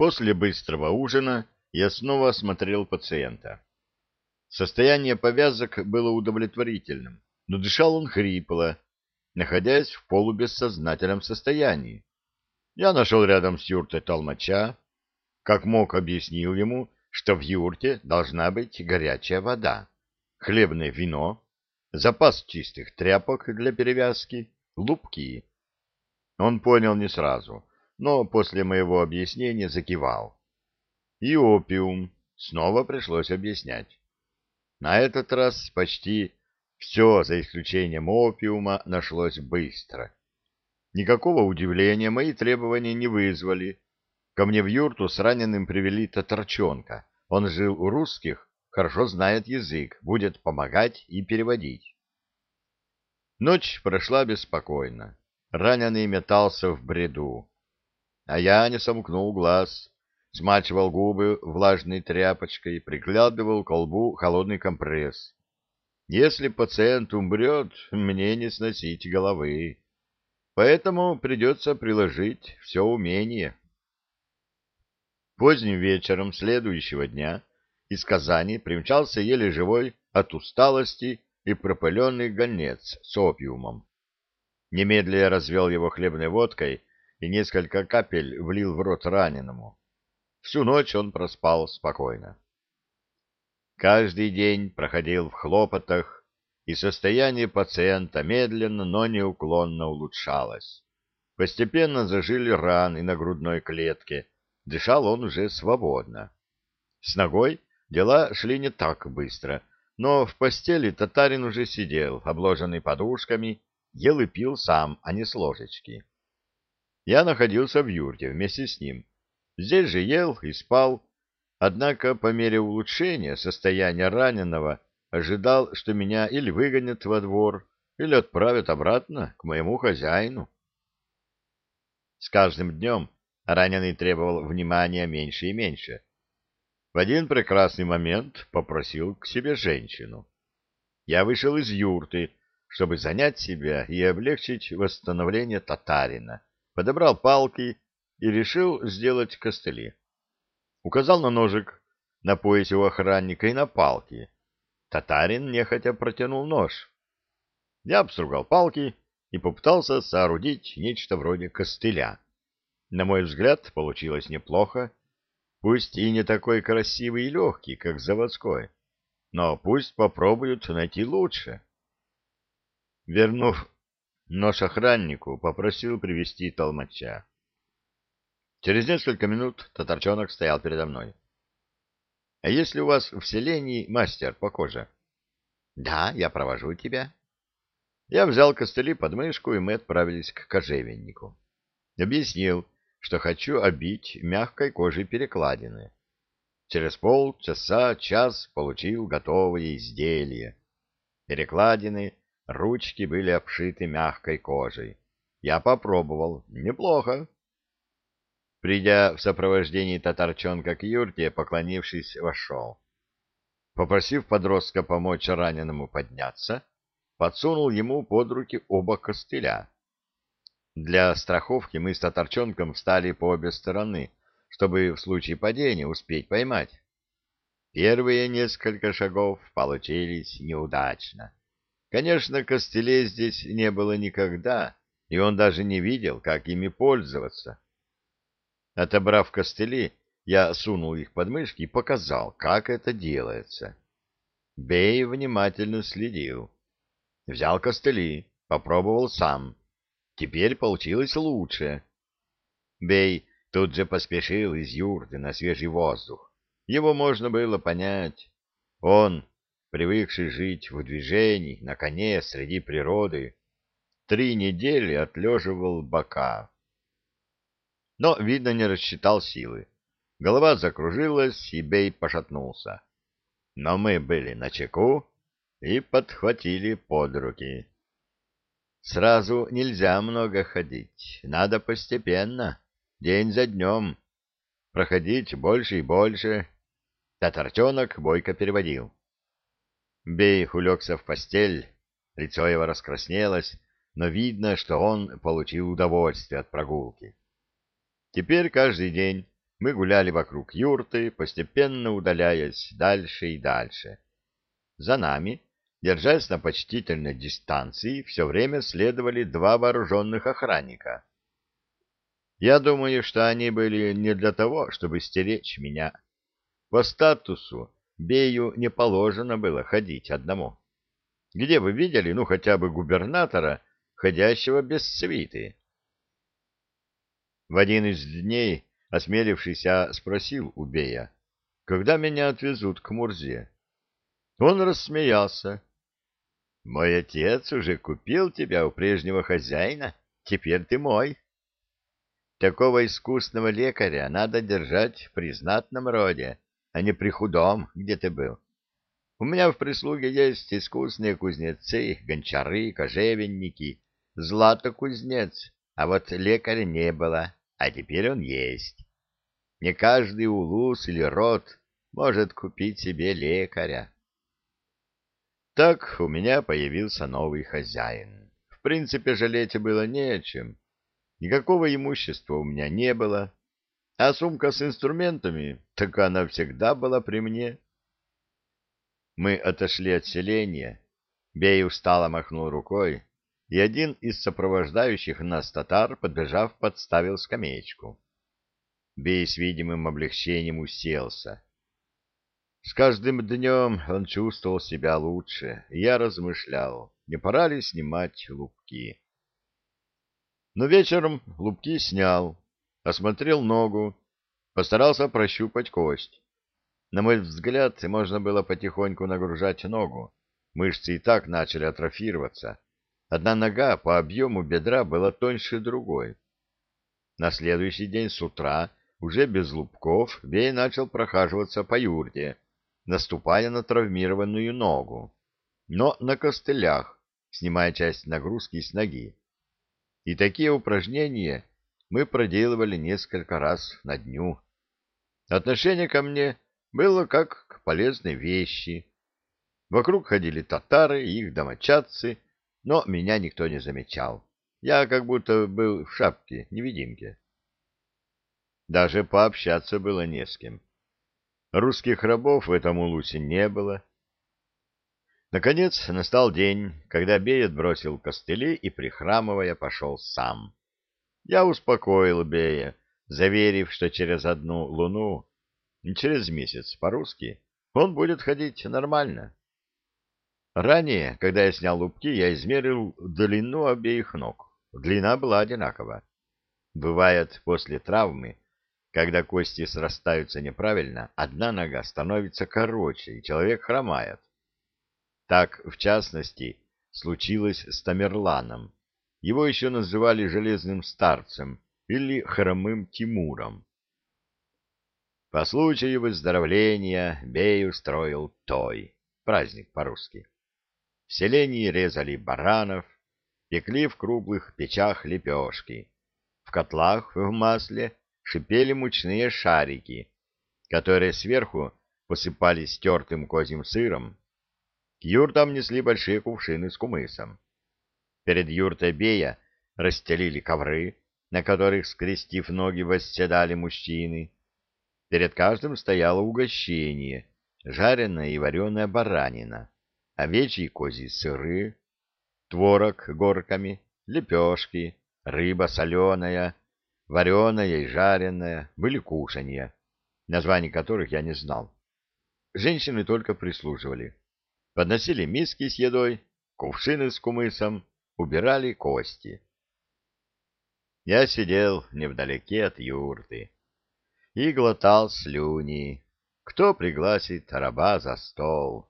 После быстрого ужина я снова осмотрел пациента. Состояние повязок было удовлетворительным, но дышал он хрипло, находясь в полубессознательном состоянии. Я нашел рядом с юртой толмача, как мог объяснил ему, что в юрте должна быть горячая вода, хлебное вино, запас чистых тряпок для перевязки, лупки. Он понял не сразу, но после моего объяснения закивал. И опиум снова пришлось объяснять. На этот раз почти все, за исключением опиума, нашлось быстро. Никакого удивления мои требования не вызвали. Ко мне в юрту с раненым привели татарчонка. Он жил у русских, хорошо знает язык, будет помогать и переводить. Ночь прошла беспокойно. Раненый метался в бреду а я не сомкнул глаз, смачивал губы влажной тряпочкой, приглядывал к колбу холодный компресс. Если пациент умрет, мне не сносить головы, поэтому придется приложить все умение. Поздним вечером следующего дня из Казани примчался еле живой от усталости и пропыленный гонец с опиумом. Немедля развел его хлебной водкой и несколько капель влил в рот раненому. Всю ночь он проспал спокойно. Каждый день проходил в хлопотах, и состояние пациента медленно, но неуклонно улучшалось. Постепенно зажили раны на грудной клетке, дышал он уже свободно. С ногой дела шли не так быстро, но в постели татарин уже сидел, обложенный подушками, ел и пил сам, а не с ложечки. Я находился в юрте вместе с ним. Здесь же ел и спал, однако по мере улучшения состояния раненого ожидал, что меня или выгонят во двор, или отправят обратно к моему хозяину. С каждым днем раненый требовал внимания меньше и меньше. В один прекрасный момент попросил к себе женщину. Я вышел из юрты, чтобы занять себя и облегчить восстановление татарина подобрал палки и решил сделать костыли. Указал на ножик на поясе у охранника и на палки. Татарин нехотя протянул нож. Я обстругал палки и попытался соорудить нечто вроде костыля. На мой взгляд, получилось неплохо, пусть и не такой красивый и легкий, как заводской, но пусть попробуют найти лучше. Вернув Нож охраннику попросил привести толмача. Через несколько минут татарчонок стоял передо мной. — А если у вас в селении мастер по коже? — Да, я провожу тебя. Я взял костыли под мышку, и мы отправились к кожевеннику. Объяснил, что хочу обить мягкой кожей перекладины. Через полчаса, час получил готовое изделие. Перекладины Ручки были обшиты мягкой кожей. Я попробовал. Неплохо. Придя в сопровождении татарчонка к юрте, поклонившись, вошел. Попросив подростка помочь раненому подняться, подсунул ему под руки оба костыля. Для страховки мы с татарчонком встали по обе стороны, чтобы в случае падения успеть поймать. Первые несколько шагов получились неудачно. Конечно, костылей здесь не было никогда, и он даже не видел, как ими пользоваться. Отобрав костыли, я сунул их под мышки и показал, как это делается. Бей внимательно следил. Взял костыли, попробовал сам. Теперь получилось лучше. Бей тут же поспешил из юрты на свежий воздух. Его можно было понять. Он привыкший жить в движении, на коне среди природы, три недели отлеживал бока. Но, видно, не рассчитал силы. Голова закружилась, и Бей пошатнулся. Но мы были на чеку и подхватили под руки. Сразу нельзя много ходить, надо постепенно, день за днем. Проходить больше и больше. Татарчонок бойко переводил. Бей улегся в постель, лицо его раскраснелось, но видно, что он получил удовольствие от прогулки. Теперь каждый день мы гуляли вокруг юрты, постепенно удаляясь дальше и дальше. За нами, держась на почтительной дистанции, все время следовали два вооруженных охранника. Я думаю, что они были не для того, чтобы стеречь меня. По статусу Бею не положено было ходить одному. Где вы видели, ну, хотя бы губернатора, ходящего без свиты? В один из дней осмелившийся спросил у Бея, когда меня отвезут к Мурзе. Он рассмеялся. «Мой отец уже купил тебя у прежнего хозяина, теперь ты мой». Такого искусного лекаря надо держать при знатном роде, а не при худом, где ты был. У меня в прислуге есть искусные кузнецы, гончары, кожевенники, злато-кузнец, а вот лекаря не было, а теперь он есть. Не каждый улус или род может купить себе лекаря. Так у меня появился новый хозяин. В принципе, жалеть было не о чем. Никакого имущества у меня не было, а сумка с инструментами, так она всегда была при мне. Мы отошли от селения. Бей устало махнул рукой, и один из сопровождающих нас татар, подбежав, подставил скамеечку. Бей с видимым облегчением уселся. С каждым днем он чувствовал себя лучше, и я размышлял, не пора ли снимать лупки. Но вечером лупки снял, осмотрел ногу, постарался прощупать кость. На мой взгляд, можно было потихоньку нагружать ногу. Мышцы и так начали атрофироваться. Одна нога по объему бедра была тоньше другой. На следующий день с утра, уже без лупков, Бей начал прохаживаться по юрте, наступая на травмированную ногу, но на костылях, снимая часть нагрузки с ноги. И такие упражнения мы проделывали несколько раз на дню. Отношение ко мне было как к полезной вещи. Вокруг ходили татары и их домочадцы, но меня никто не замечал. Я как будто был в шапке, невидимке. Даже пообщаться было не с кем. Русских рабов в этом улусе не было. Наконец настал день, когда Беет бросил костыли и, прихрамывая, пошел сам. Я успокоил Бея, заверив, что через одну луну, через месяц по-русски, он будет ходить нормально. Ранее, когда я снял лупки, я измерил длину обеих ног. Длина была одинакова. Бывает, после травмы когда кости срастаются неправильно, одна нога становится короче, и человек хромает. Так, в частности, случилось с Тамерланом. Его еще называли «железным старцем» или «хромым Тимуром». По случаю выздоровления Бей устроил той, праздник по-русски. В селении резали баранов, пекли в круглых печах лепешки, в котлах в масле шипели мучные шарики, которые сверху посыпались тертым козьим сыром. К юртам несли большие кувшины с кумысом. Перед юртой Бея расстелили ковры, на которых, скрестив ноги, восседали мужчины. Перед каждым стояло угощение, жареная и вареная баранина, овечьи и козьи сыры, творог горками, лепешки, рыба соленая, вареная и жареная, были кушанья, названий которых я не знал. Женщины только прислуживали. Подносили миски с едой, кувшины с кумысом, убирали кости. Я сидел невдалеке от юрты и глотал слюни. Кто пригласит раба за стол?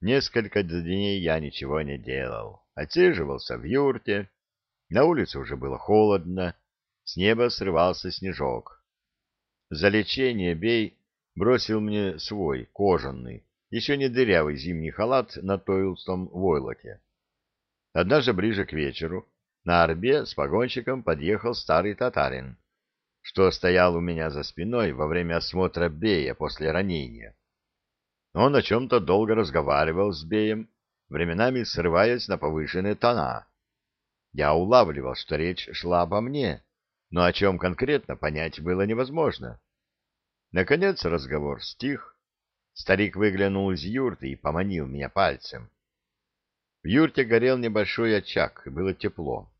Несколько дней я ничего не делал. Отсиживался в юрте, на улице уже было холодно, с неба срывался снежок. За лечение Бей бросил мне свой, кожаный, еще не дырявый зимний халат на тойлстом войлоке. Однажды ближе к вечеру на арбе с погонщиком подъехал старый татарин, что стоял у меня за спиной во время осмотра Бея после ранения. Он о чем-то долго разговаривал с Беем, временами срываясь на повышенные тона. Я улавливал, что речь шла обо мне, но о чем конкретно понять было невозможно. Наконец разговор стих. Старик выглянул из юрты и поманил меня пальцем. В юрте горел небольшой очаг, было тепло.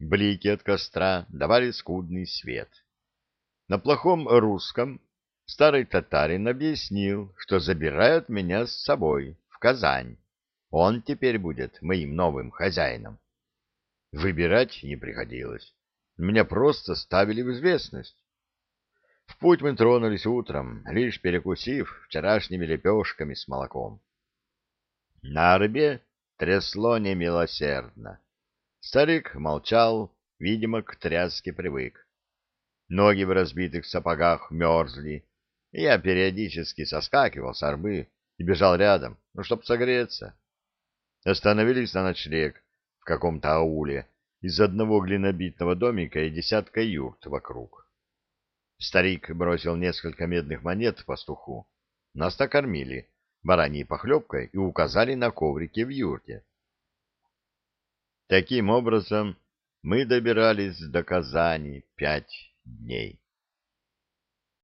Блики от костра давали скудный свет. На плохом русском старый татарин объяснил, что забирают меня с собой в Казань. Он теперь будет моим новым хозяином. Выбирать не приходилось. Меня просто ставили в известность. В путь мы тронулись утром, лишь перекусив вчерашними лепешками с молоком. На арбе трясло немилосердно. Старик молчал, видимо, к тряске привык. Ноги в разбитых сапогах мерзли, я периодически соскакивал с арбы и бежал рядом, ну, чтоб согреться. Остановились на ночлег в каком-то ауле из одного глинобитного домика и десятка юрт вокруг. Старик бросил несколько медных монет пастуху. Нас так кормили бараньей похлебкой и указали на коврике в юрте. Таким образом, мы добирались до Казани пять дней.